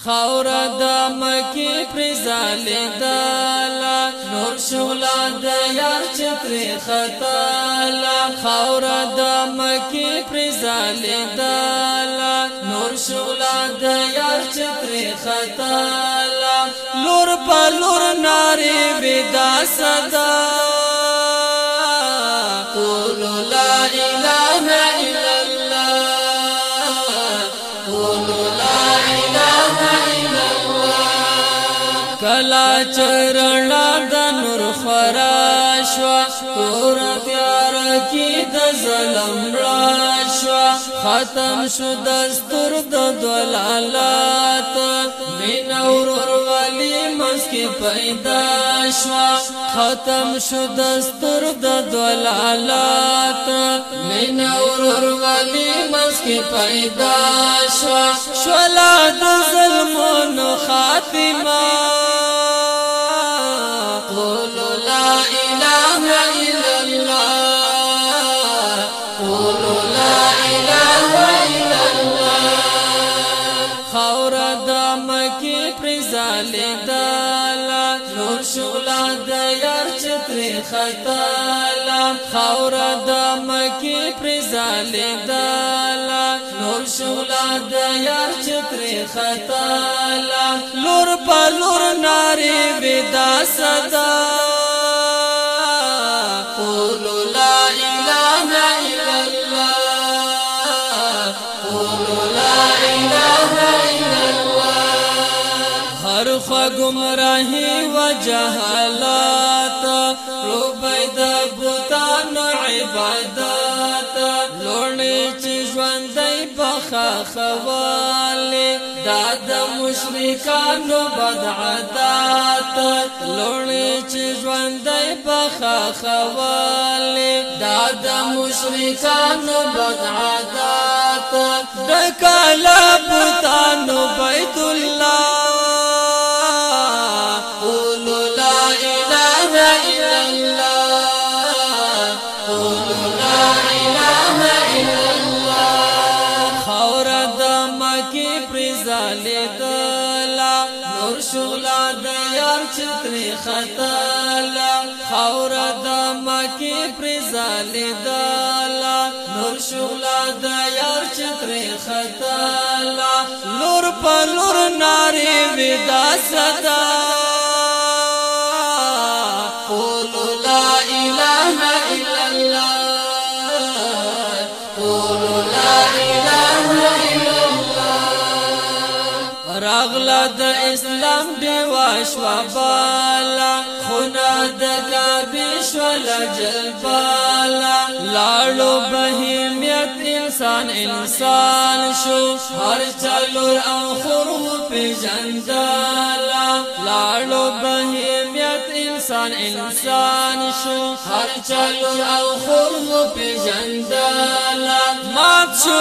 خاور د مکی پرزال دالا نور شولا د یار چتر خطالا خاور د مکی پرزال دالا نور شولا د یار چتر خطالا لور په لور ناره ودا صدا کلا چرنا د نور خراشوا تور تیار کی د ظلم راشوا ختم شو دستور د دلالت مینور ولی لاس کې پیدا شوا ختم شو دستر د دلالات مینا ورور ولی مس کې پیدا شوا شلا د ظلمونو خاتمه نور شغلا د یار چتر خطا لا خاور د مکی پر ظالم دالا نور شغلا د یار چتر خطا لا لور په لور ناری ودا صدا گمراهی و جهالات لوبای د بوتانو عبادت لونی چې ژوندۍ بخا خواله دا د مشرکانو بد عادت لونی چې ژوندۍ بخا خواله دا د مشرکانو بد عادت د کلا بوتانو بیت الله قولوا لا إله إلا الله قولوا لا إله إلا الله خورا دمکی پریزالی دلا نور شغلا دیار چتری خطالا خورا دمکی پریزالی دلا نور شغلا دیار چتری خطالا لور پا لور ناری ودا صدا راغله د اسلام دی واش شوا بالا خنا د کعبه شوا جلبالا لاړو بهیمیت انسان انسان شو هر چلور او خرو په جندالا لاړو بهیمیت انسان انسان شو هر چلور او خرو په جندالا مات شو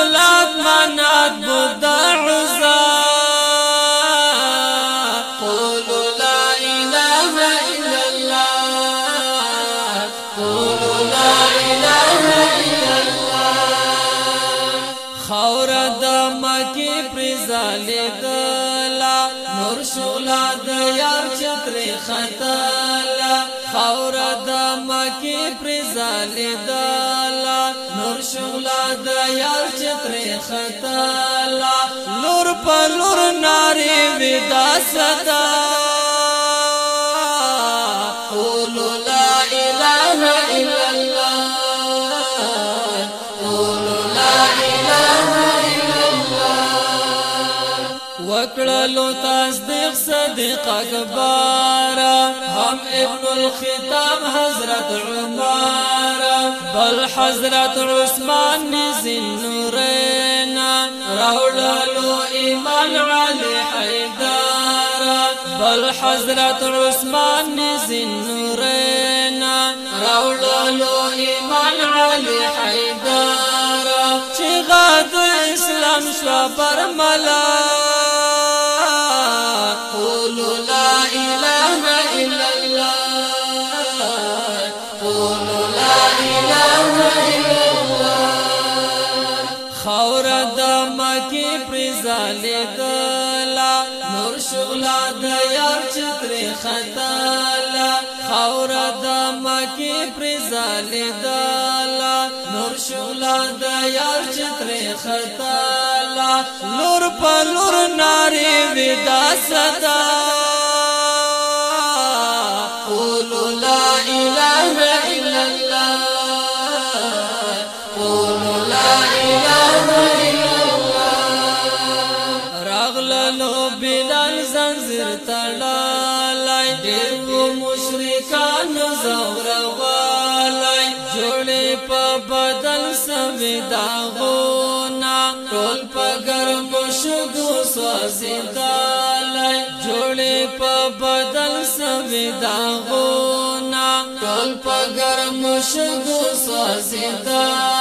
ځلېدلا نور شولا د یار چترې خطالا خاور د مکی پر ځلېدلا نور شولا د یار چترې خطالا لور په لور نارې ودا صدا ورکړلو تصدیق صديق اکبر هم ابن الختام حضرت عمر بل حضرت عثمان نزل نورین راولو ایمان علی حیدار بل حضرت عثمان نزل نورین راولو ایمان علی حیدار چې اسلام شو پر خاورا د مکی پرزاله دلا نور شغلا د یار چتر خطالا خاورا د مکی پرزاله دلا نور شغلا د یار چتر خطالا نور په نور ناره ودا صدا قول لا اله راغللو بلال زنجیر تړلای ډېر وو مشرکان زور والای جوړې په بدل سمې داغونا ټول په ګرمو شګو سوځیدلای جوړې په بدل سمې داغونا ټول په ګرمو شګو سوځیدلای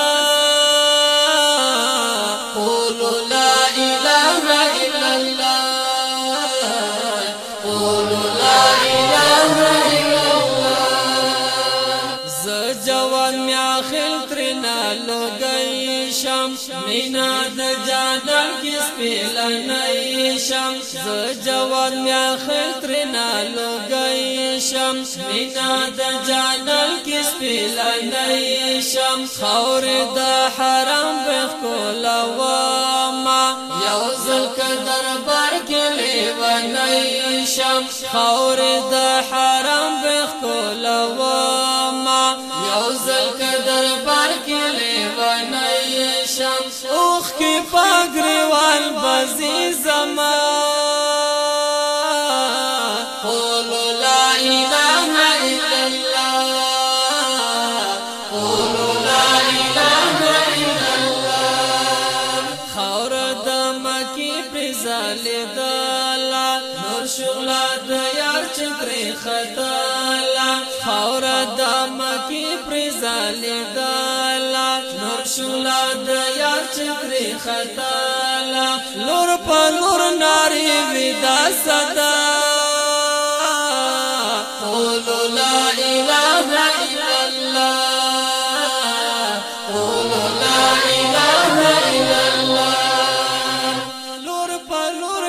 شم مینا د جانا کس سپیل نه شم ز جوان یا خطر نه لګی شم مینا د جانا کس سپیل نه شم خور د حرم به کولا و ما یو زلک دربار کې لیوانه شم خور د حرم به کولا و ما یو زلک دربار مکی پریزال دالا نور شغلا د یار چترې خدالا خاور د مکی پریزال دالا نور شغلا د یار چترې خدالا لور په لور ناری ودا صدا پر